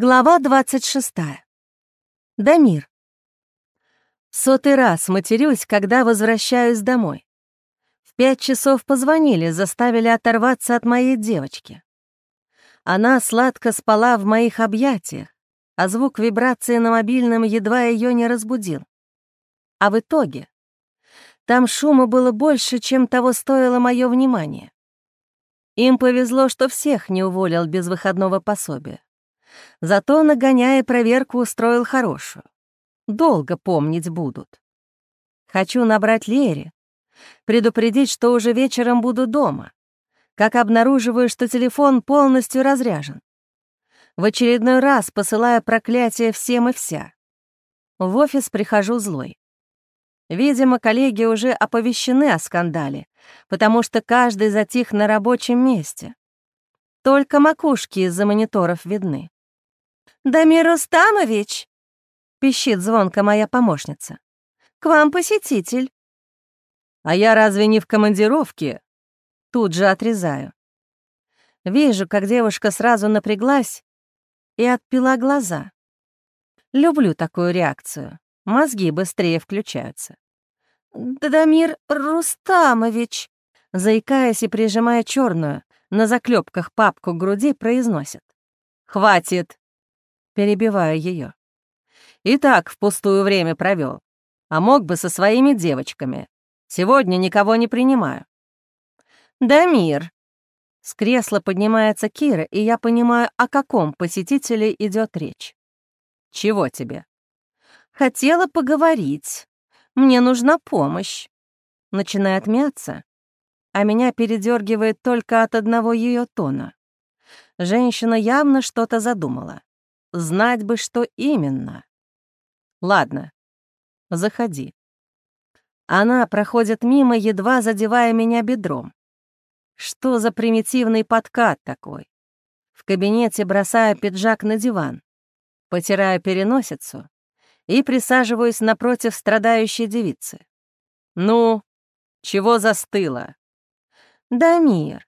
Глава 26. Дамир. Сотый раз матерюсь, когда возвращаюсь домой. В пять часов позвонили, заставили оторваться от моей девочки. Она сладко спала в моих объятиях, а звук вибрации на мобильном едва ее не разбудил. А в итоге там шума было больше, чем того стоило мое внимание. Им повезло, что всех не уволил без выходного пособия. Зато, нагоняя проверку, устроил хорошую. Долго помнить будут. Хочу набрать Лере, предупредить, что уже вечером буду дома, как обнаруживаю, что телефон полностью разряжен. В очередной раз посылая проклятие всем и вся. В офис прихожу злой. Видимо, коллеги уже оповещены о скандале, потому что каждый затих на рабочем месте. Только макушки из-за мониторов видны. «Дамир Рустамович!» — пищит звонко моя помощница. «К вам посетитель». «А я разве не в командировке?» Тут же отрезаю. Вижу, как девушка сразу напряглась и отпила глаза. Люблю такую реакцию. Мозги быстрее включаются. «Дамир Рустамович!» Заикаясь и прижимая черную, на заклепках папку к груди, произносит. «Хватит!» Перебиваю ее. И так впустую время провел, а мог бы со своими девочками. Сегодня никого не принимаю. «Дамир!» С кресла поднимается Кира, и я понимаю, о каком посетителе идет речь. «Чего тебе?» «Хотела поговорить. Мне нужна помощь». Начинает мяться, а меня передергивает только от одного ее тона. Женщина явно что-то задумала. Знать бы, что именно. Ладно, заходи. Она проходит мимо, едва задевая меня бедром. Что за примитивный подкат такой? В кабинете бросаю пиджак на диван, потираю переносицу и присаживаюсь напротив страдающей девицы. «Ну, чего застыла?» «Да, мир.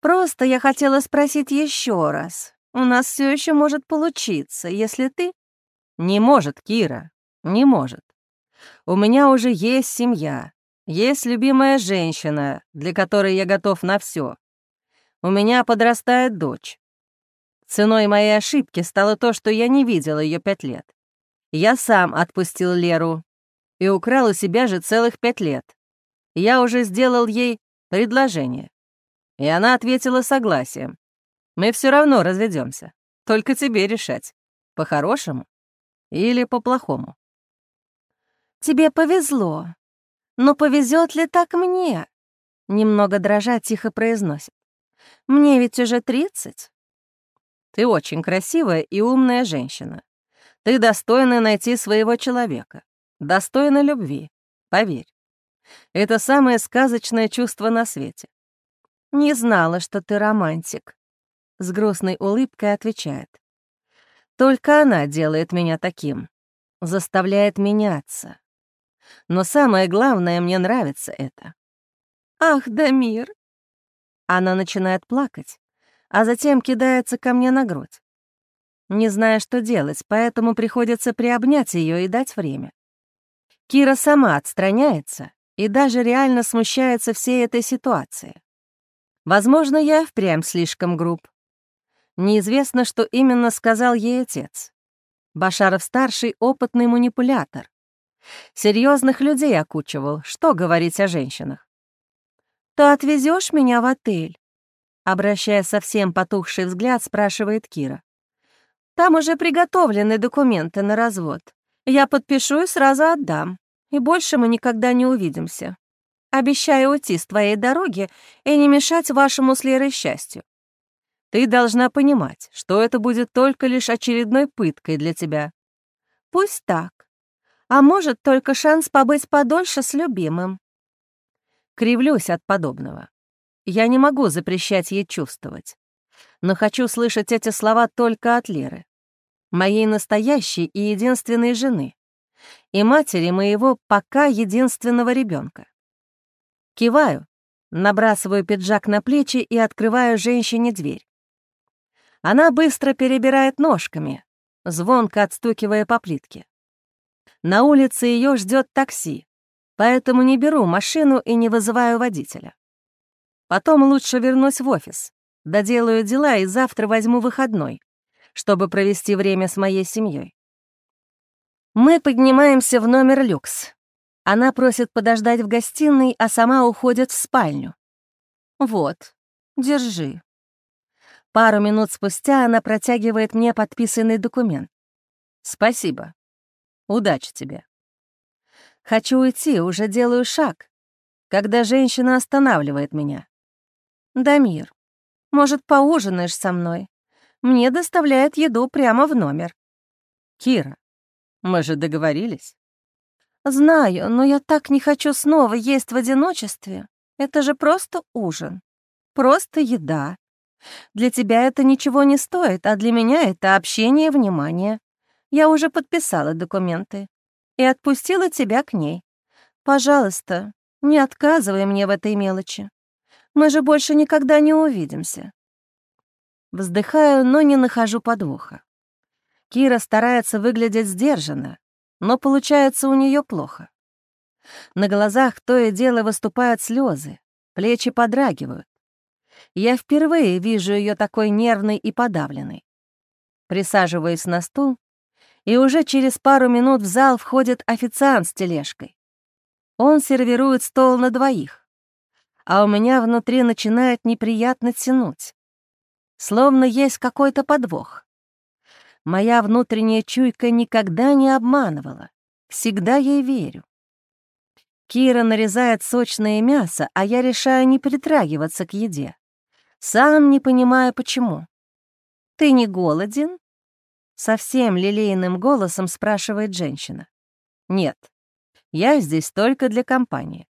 Просто я хотела спросить еще раз. У нас все еще может получиться, если ты...» «Не может, Кира, не может. У меня уже есть семья, есть любимая женщина, для которой я готов на все. У меня подрастает дочь. Ценой моей ошибки стало то, что я не видел ее пять лет. Я сам отпустил Леру и украл у себя же целых пять лет. Я уже сделал ей предложение. И она ответила согласием. Мы все равно разведемся. Только тебе решать, по-хорошему или по-плохому. Тебе повезло. Но повезет ли так мне? Немного дрожа тихо произносит. Мне ведь уже тридцать. Ты очень красивая и умная женщина. Ты достойна найти своего человека. Достойна любви, поверь. Это самое сказочное чувство на свете. Не знала, что ты романтик с грустной улыбкой отвечает. «Только она делает меня таким, заставляет меняться. Но самое главное, мне нравится это». «Ах, Дамир!» Она начинает плакать, а затем кидается ко мне на грудь. Не зная, что делать, поэтому приходится приобнять ее и дать время. Кира сама отстраняется и даже реально смущается всей этой ситуации. Возможно, я впрямь слишком груб, Неизвестно, что именно сказал ей отец. Башаров-старший — опытный манипулятор. Серьезных людей окучивал, что говорить о женщинах. «То отвезешь меня в отель?» Обращая совсем потухший взгляд, спрашивает Кира. «Там уже приготовлены документы на развод. Я подпишу и сразу отдам, и больше мы никогда не увидимся. Обещаю уйти с твоей дороги и не мешать вашему с Лерой счастью. Ты должна понимать, что это будет только лишь очередной пыткой для тебя. Пусть так. А может, только шанс побыть подольше с любимым. Кривлюсь от подобного. Я не могу запрещать ей чувствовать. Но хочу слышать эти слова только от Леры, моей настоящей и единственной жены, и матери моего пока единственного ребенка. Киваю, набрасываю пиджак на плечи и открываю женщине дверь. Она быстро перебирает ножками, звонко отстукивая по плитке. На улице ее ждет такси, поэтому не беру машину и не вызываю водителя. Потом лучше вернусь в офис, доделаю дела и завтра возьму выходной, чтобы провести время с моей семьей. Мы поднимаемся в номер люкс. Она просит подождать в гостиной, а сама уходит в спальню. «Вот, держи». Пару минут спустя она протягивает мне подписанный документ. «Спасибо. Удачи тебе». Хочу уйти, уже делаю шаг, когда женщина останавливает меня. «Дамир, может, поужинаешь со мной? Мне доставляет еду прямо в номер». «Кира, мы же договорились». «Знаю, но я так не хочу снова есть в одиночестве. Это же просто ужин. Просто еда. Для тебя это ничего не стоит, а для меня это общение и внимание. Я уже подписала документы и отпустила тебя к ней. Пожалуйста, не отказывай мне в этой мелочи. Мы же больше никогда не увидимся». Вздыхаю, но не нахожу подвоха. Кира старается выглядеть сдержанно, но получается у нее плохо. На глазах то и дело выступают слезы, плечи подрагивают. Я впервые вижу ее такой нервной и подавленной. Присаживаюсь на стул, и уже через пару минут в зал входит официант с тележкой. Он сервирует стол на двоих, а у меня внутри начинает неприятно тянуть, словно есть какой-то подвох. Моя внутренняя чуйка никогда не обманывала. Всегда ей верю. Кира нарезает сочное мясо, а я решаю не притрагиваться к еде. Сам не понимая, почему. «Ты не голоден?» Совсем лилейным голосом спрашивает женщина. «Нет, я здесь только для компании».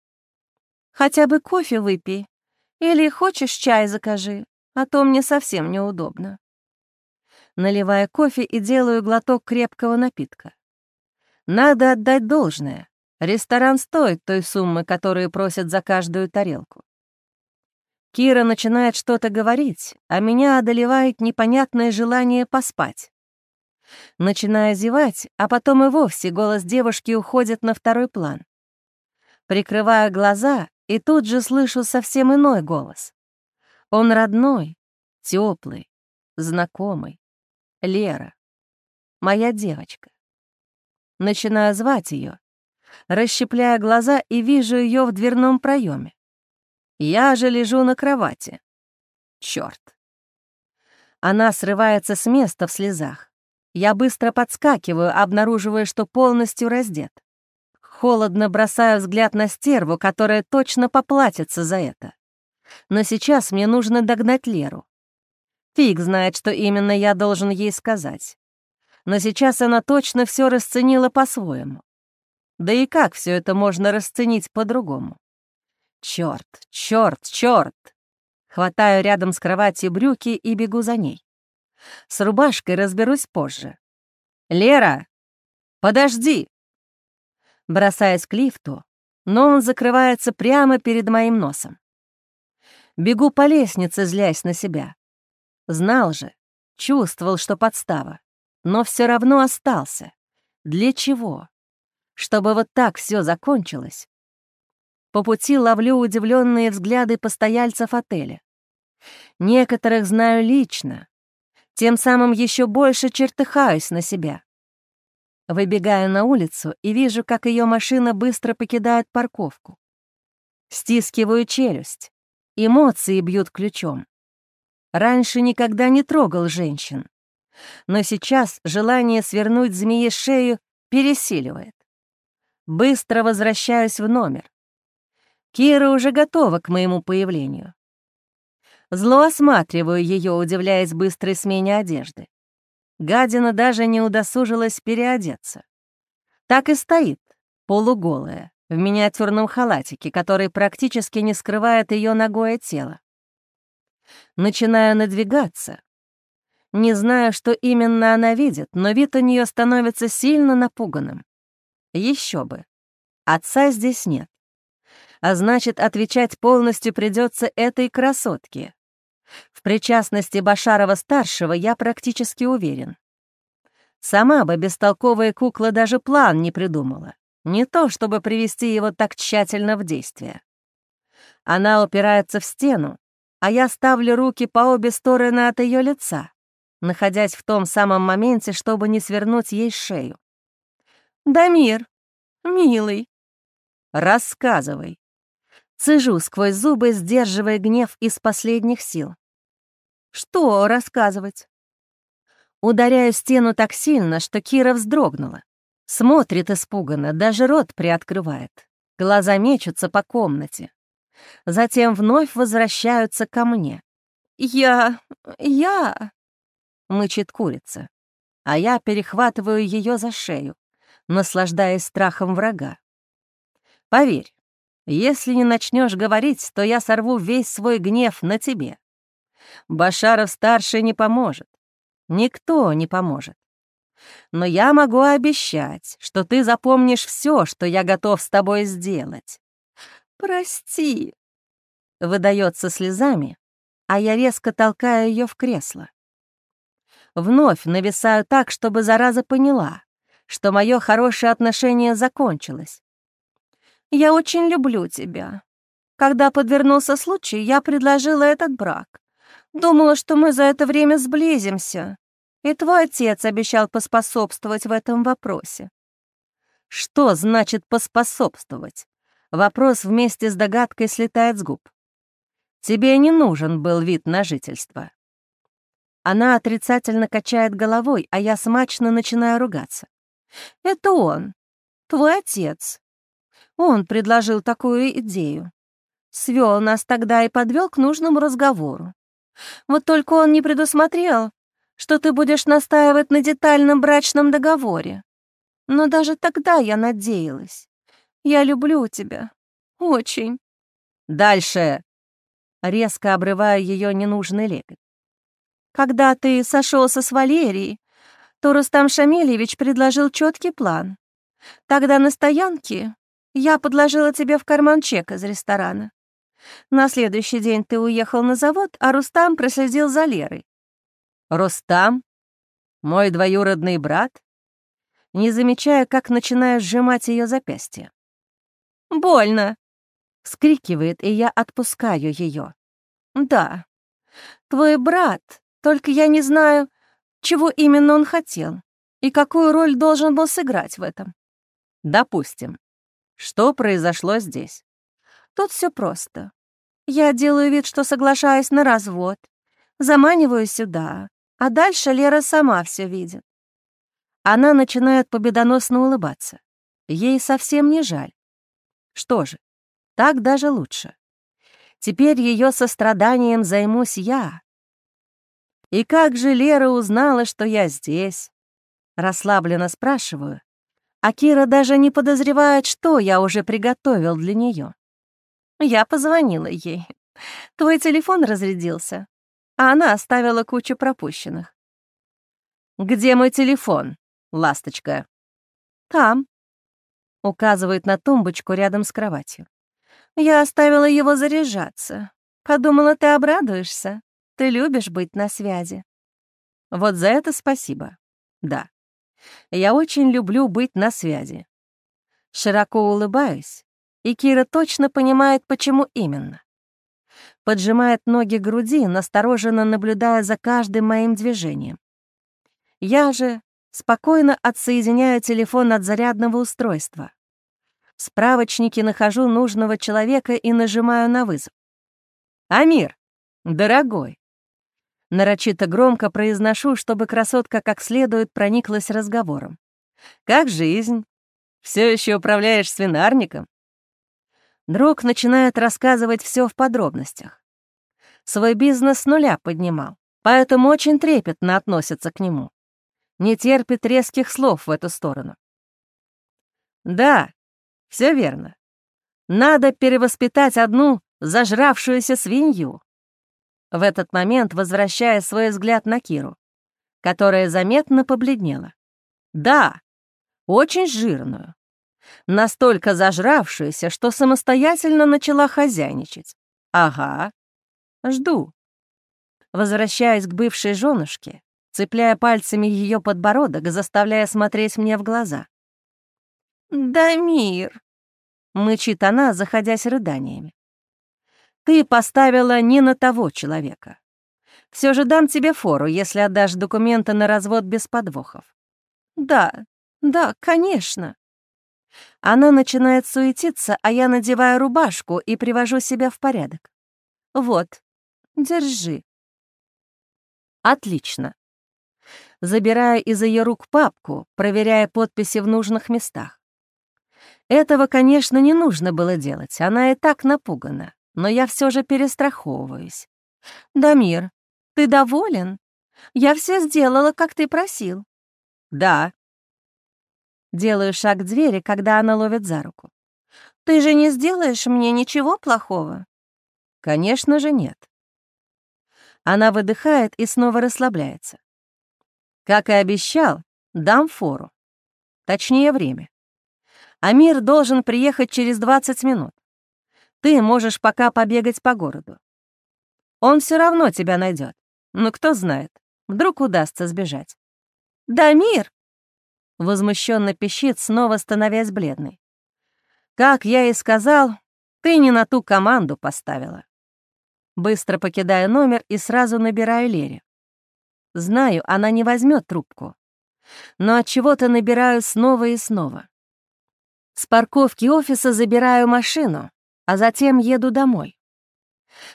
«Хотя бы кофе выпей. Или хочешь чай закажи, а то мне совсем неудобно» наливая кофе и делаю глоток крепкого напитка. Надо отдать должное. Ресторан стоит той суммы, которую просят за каждую тарелку. Кира начинает что-то говорить, а меня одолевает непонятное желание поспать. Начинаю зевать, а потом и вовсе голос девушки уходит на второй план. Прикрываю глаза и тут же слышу совсем иной голос. Он родной, теплый, знакомый. Лера. Моя девочка. Начинаю звать ее, расщепляя глаза и вижу ее в дверном проеме. Я же лежу на кровати. Черт. Она срывается с места в слезах. Я быстро подскакиваю, обнаруживая, что полностью раздет. Холодно бросаю взгляд на стерву, которая точно поплатится за это. Но сейчас мне нужно догнать Леру. Фиг знает, что именно я должен ей сказать. Но сейчас она точно все расценила по-своему. Да и как все это можно расценить по-другому? Черт, черт, черт! Хватаю рядом с кроватью брюки и бегу за ней. С рубашкой разберусь позже. «Лера, подожди!» Бросаясь к лифту, но он закрывается прямо перед моим носом. Бегу по лестнице, злясь на себя. Знал же, чувствовал, что подстава, но все равно остался. Для чего? Чтобы вот так все закончилось? По пути ловлю удивленные взгляды постояльцев отеля. Некоторых знаю лично, тем самым еще больше чертыхаюсь на себя. Выбегаю на улицу и вижу, как ее машина быстро покидает парковку. Стискиваю челюсть, эмоции бьют ключом. Раньше никогда не трогал женщин. Но сейчас желание свернуть змее шею пересиливает. Быстро возвращаюсь в номер. Кира уже готова к моему появлению. Зло осматриваю ее, удивляясь быстрой смене одежды. Гадина даже не удосужилась переодеться. Так и стоит, полуголая, в миниатюрном халатике, который практически не скрывает ее ногое тело. Начинаю надвигаться. Не знаю, что именно она видит, но вид у нее становится сильно напуганным. Еще бы. Отца здесь нет. А значит, отвечать полностью придется этой красотке. В причастности Башарова-старшего я практически уверен. Сама бы бестолковая кукла даже план не придумала. Не то, чтобы привести его так тщательно в действие. Она упирается в стену, а я ставлю руки по обе стороны от ее лица, находясь в том самом моменте, чтобы не свернуть ей шею. «Дамир, милый, рассказывай». Цежу сквозь зубы, сдерживая гнев из последних сил. «Что рассказывать?» Ударяю стену так сильно, что Кира вздрогнула. Смотрит испуганно, даже рот приоткрывает. Глаза мечутся по комнате. Затем вновь возвращаются ко мне. «Я... я...» — мычит курица. А я перехватываю ее за шею, наслаждаясь страхом врага. «Поверь, если не начнешь говорить, то я сорву весь свой гнев на тебе. Башаров-старший не поможет. Никто не поможет. Но я могу обещать, что ты запомнишь все, что я готов с тобой сделать. Прости, выдается слезами, а я резко толкаю ее в кресло. Вновь нависаю так, чтобы зараза поняла, что мое хорошее отношение закончилось. Я очень люблю тебя. Когда подвернулся случай, я предложила этот брак. Думала, что мы за это время сблизимся. И твой отец обещал поспособствовать в этом вопросе. Что значит поспособствовать? Вопрос вместе с догадкой слетает с губ. Тебе не нужен был вид на жительство. Она отрицательно качает головой, а я смачно начинаю ругаться. Это он, твой отец. Он предложил такую идею. Свел нас тогда и подвел к нужному разговору. Вот только он не предусмотрел, что ты будешь настаивать на детальном брачном договоре. Но даже тогда я надеялась. Я люблю тебя. Очень. Дальше. Резко обрывая ее ненужный лепет. Когда ты сошелся с Валерией, то Рустам Шамильевич предложил четкий план. Тогда на стоянке я подложила тебе в карман чек из ресторана. На следующий день ты уехал на завод, а Рустам проследил за Лерой. Рустам? Мой двоюродный брат? Не замечая, как начинаю сжимать ее запястье. «Больно!» — вскрикивает, и я отпускаю ее. «Да, твой брат, только я не знаю, чего именно он хотел и какую роль должен был сыграть в этом. Допустим. Что произошло здесь? Тут все просто. Я делаю вид, что соглашаюсь на развод, заманиваю сюда, а дальше Лера сама все видит. Она начинает победоносно улыбаться. Ей совсем не жаль. Что же, так даже лучше. Теперь ее состраданием займусь я. И как же Лера узнала, что я здесь? Расслабленно спрашиваю, а Кира даже не подозревает, что я уже приготовил для нее. Я позвонила ей. Твой телефон разрядился а она оставила кучу пропущенных. «Где мой телефон, ласточка?» «Там», — указывает на тумбочку рядом с кроватью. «Я оставила его заряжаться. Подумала, ты обрадуешься. Ты любишь быть на связи». «Вот за это спасибо. Да. Я очень люблю быть на связи». Широко улыбаюсь, и Кира точно понимает, почему именно поджимает ноги к груди, настороженно наблюдая за каждым моим движением. Я же спокойно отсоединяю телефон от зарядного устройства. В справочнике нахожу нужного человека и нажимаю на вызов. «Амир, дорогой!» Нарочито громко произношу, чтобы красотка как следует прониклась разговором. «Как жизнь? Все еще управляешь свинарником?» Друг начинает рассказывать все в подробностях. Свой бизнес с нуля поднимал, поэтому очень трепетно относится к нему. Не терпит резких слов в эту сторону. Да, все верно. Надо перевоспитать одну зажравшуюся свинью. В этот момент возвращая свой взгляд на Киру, которая заметно побледнела. Да, очень жирную, настолько зажравшуюся, что самостоятельно начала хозяйничать. Ага, жду. Возвращаюсь к бывшей женушке, цепляя пальцами ее подбородок, заставляя смотреть мне в глаза. «Дамир!» — мычит она, заходясь рыданиями. «Ты поставила не на того человека. Все же дам тебе фору, если отдашь документы на развод без подвохов». «Да, да, конечно». Она начинает суетиться, а я надеваю рубашку и привожу себя в порядок. «Вот, держи». «Отлично». Забираю из ее рук папку, проверяя подписи в нужных местах. Этого, конечно, не нужно было делать, она и так напугана, но я все же перестраховываюсь. «Дамир, ты доволен? Я все сделала, как ты просил». «Да». Делаю шаг к двери, когда она ловит за руку. «Ты же не сделаешь мне ничего плохого?» «Конечно же нет». Она выдыхает и снова расслабляется. Как и обещал, дам фору. Точнее, время. Амир должен приехать через 20 минут. Ты можешь пока побегать по городу. Он все равно тебя найдет. Но кто знает, вдруг удастся сбежать. «Да, мир!» — возмущенно пищит, снова становясь бледной. «Как я и сказал, ты не на ту команду поставила». Быстро покидаю номер и сразу набираю Лере. Знаю, она не возьмет трубку, но от чего то набираю снова и снова. С парковки офиса забираю машину, а затем еду домой.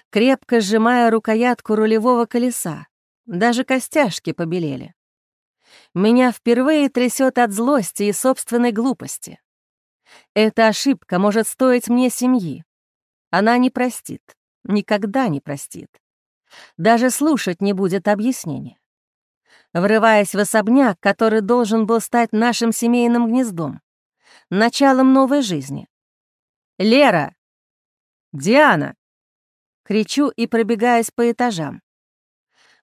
Крепко сжимая рукоятку рулевого колеса, даже костяшки побелели. Меня впервые трясет от злости и собственной глупости. Эта ошибка может стоить мне семьи. Она не простит, никогда не простит. Даже слушать не будет объяснения. Врываясь в особняк, который должен был стать нашим семейным гнездом, началом новой жизни. «Лера! Диана!» Кричу и пробегаюсь по этажам.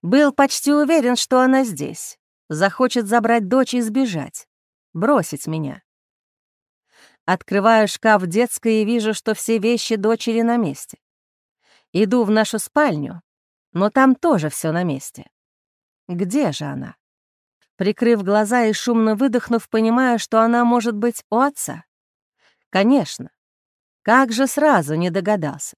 Был почти уверен, что она здесь. Захочет забрать дочь и сбежать. Бросить меня. Открываю шкаф детской и вижу, что все вещи дочери на месте. Иду в нашу спальню, но там тоже все на месте. Где же она? Прикрыв глаза и шумно выдохнув, понимая, что она может быть у отца. Конечно. Как же сразу не догадался.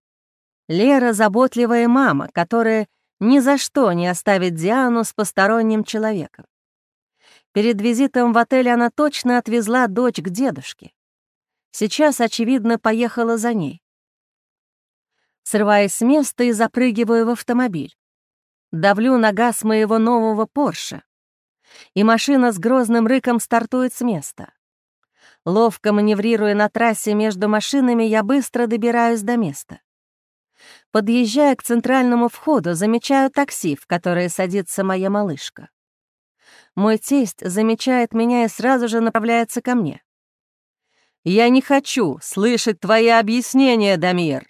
Лера — заботливая мама, которая ни за что не оставит Диану с посторонним человеком. Перед визитом в отель она точно отвезла дочь к дедушке. Сейчас, очевидно, поехала за ней. Срываясь с места и запрыгиваю в автомобиль. Давлю на газ моего нового Порше, и машина с грозным рыком стартует с места. Ловко маневрируя на трассе между машинами, я быстро добираюсь до места. Подъезжая к центральному входу, замечаю такси, в которое садится моя малышка. Мой тесть замечает меня и сразу же направляется ко мне. «Я не хочу слышать твои объяснения, Дамир!»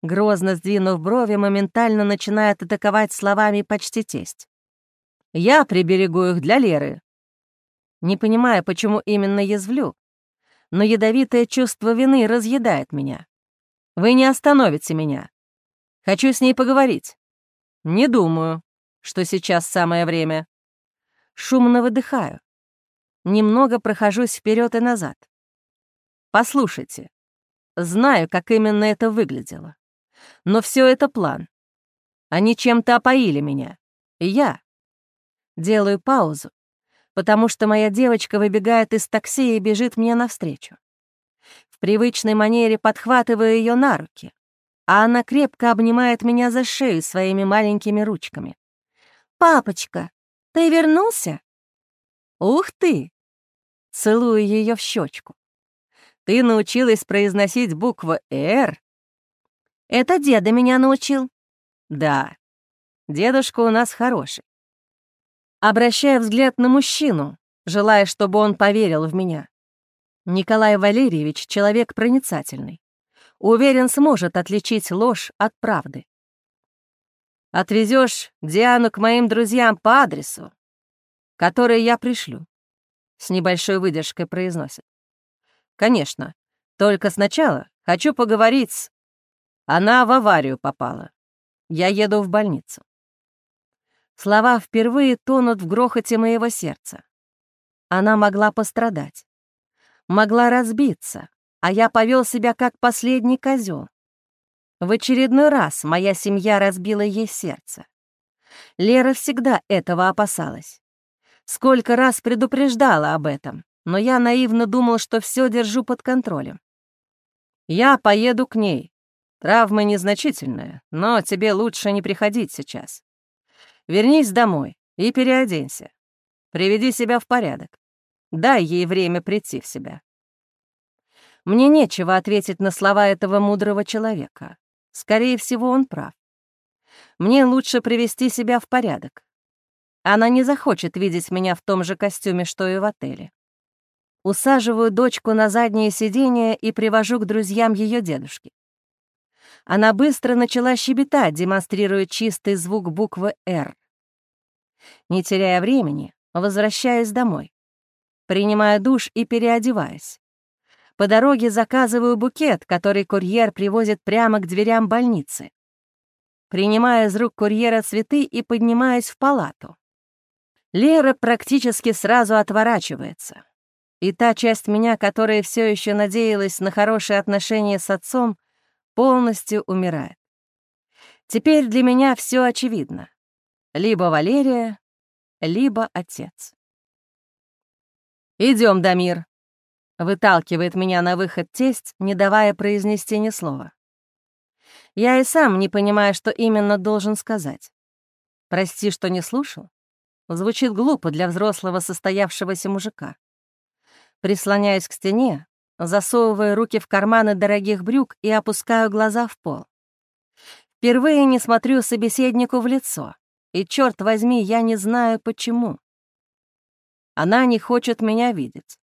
Грозно сдвинув брови, моментально начинает атаковать словами почти тесть. Я приберегу их для Леры. Не понимая, почему именно язвлю, но ядовитое чувство вины разъедает меня. Вы не остановите меня. Хочу с ней поговорить. Не думаю, что сейчас самое время. Шумно выдыхаю. Немного прохожусь вперед и назад. Послушайте, знаю, как именно это выглядело. Но все это план. Они чем-то опоили меня. И я Делаю паузу, потому что моя девочка выбегает из такси и бежит мне навстречу. В привычной манере подхватываю ее на руки, а она крепко обнимает меня за шею своими маленькими ручками. «Папочка, ты вернулся?» «Ух ты!» Целую ее в щечку. «Ты научилась произносить букву «Р»?» «Это деда меня научил». «Да, дедушка у нас хороший обращая взгляд на мужчину, желая, чтобы он поверил в меня. Николай Валерьевич — человек проницательный. Уверен, сможет отличить ложь от правды. Отвезешь Диану к моим друзьям по адресу, который я пришлю», — с небольшой выдержкой произносит. «Конечно, только сначала хочу поговорить с... Она в аварию попала. Я еду в больницу. Слова впервые тонут в грохоте моего сердца. Она могла пострадать, могла разбиться, а я повел себя как последний козел. В очередной раз моя семья разбила ей сердце. Лера всегда этого опасалась. Сколько раз предупреждала об этом, но я наивно думал, что все держу под контролем. Я поеду к ней. Травмы незначительные, но тебе лучше не приходить сейчас. Вернись домой и переоденься. Приведи себя в порядок. Дай ей время прийти в себя. Мне нечего ответить на слова этого мудрого человека. Скорее всего, он прав. Мне лучше привести себя в порядок. Она не захочет видеть меня в том же костюме, что и в отеле. Усаживаю дочку на заднее сиденье и привожу к друзьям ее дедушки. Она быстро начала щебетать, демонстрируя чистый звук буквы «Р». Не теряя времени, возвращаюсь домой. Принимаю душ и переодеваюсь. По дороге заказываю букет, который курьер привозит прямо к дверям больницы. Принимаю из рук курьера цветы и поднимаюсь в палату. Лера практически сразу отворачивается. И та часть меня, которая все еще надеялась на хорошие отношения с отцом, полностью умирает. Теперь для меня все очевидно. Либо Валерия, либо отец. Идем, Дамир», — выталкивает меня на выход тесть, не давая произнести ни слова. Я и сам не понимаю, что именно должен сказать. «Прости, что не слушал?» Звучит глупо для взрослого состоявшегося мужика. Прислоняюсь к стене, засовываю руки в карманы дорогих брюк и опускаю глаза в пол. Впервые не смотрю собеседнику в лицо, и, черт возьми, я не знаю, почему. Она не хочет меня видеть.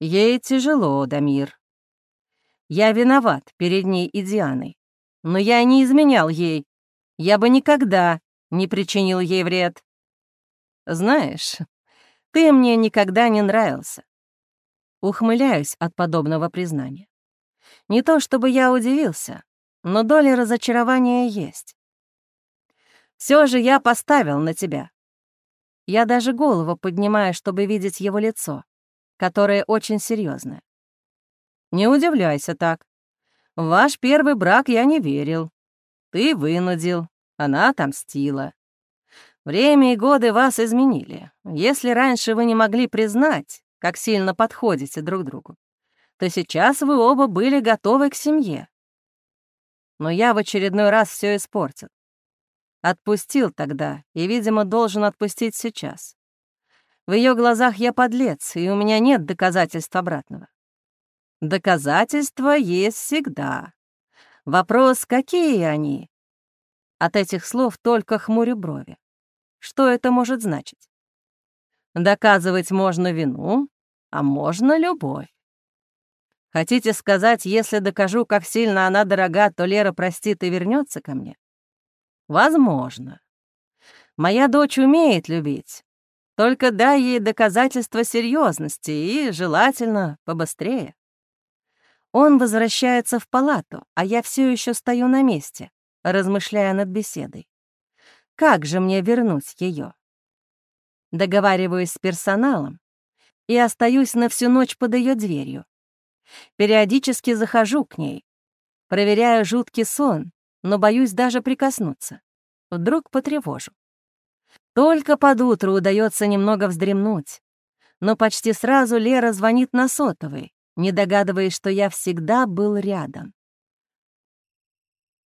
Ей тяжело, Дамир. Я виноват перед ней и Дианой, но я не изменял ей. Я бы никогда не причинил ей вред. Знаешь, ты мне никогда не нравился. Ухмыляюсь от подобного признания. Не то чтобы я удивился, но доля разочарования есть. Все же я поставил на тебя. Я даже голову поднимаю, чтобы видеть его лицо, которое очень серьезное. Не удивляйся так. В ваш первый брак я не верил. Ты вынудил, она отомстила. Время и годы вас изменили. Если раньше вы не могли признать, как сильно подходите друг другу, то сейчас вы оба были готовы к семье. Но я в очередной раз все испортил. Отпустил тогда и, видимо, должен отпустить сейчас. В ее глазах я подлец, и у меня нет доказательств обратного. Доказательства есть всегда. Вопрос, какие они? От этих слов только хмурю брови. Что это может значить? Доказывать можно вину, а можно любовь. Хотите сказать, если докажу, как сильно она дорога, то Лера простит и вернется ко мне? Возможно. Моя дочь умеет любить. Только дай ей доказательства серьезности и, желательно, побыстрее. Он возвращается в палату, а я все еще стою на месте, размышляя над беседой. Как же мне вернуть ее? Договариваюсь с персоналом и остаюсь на всю ночь под ее дверью. Периодически захожу к ней, проверяю жуткий сон, но боюсь даже прикоснуться. Вдруг потревожу. Только под утро удается немного вздремнуть, но почти сразу Лера звонит на сотовый, не догадываясь, что я всегда был рядом.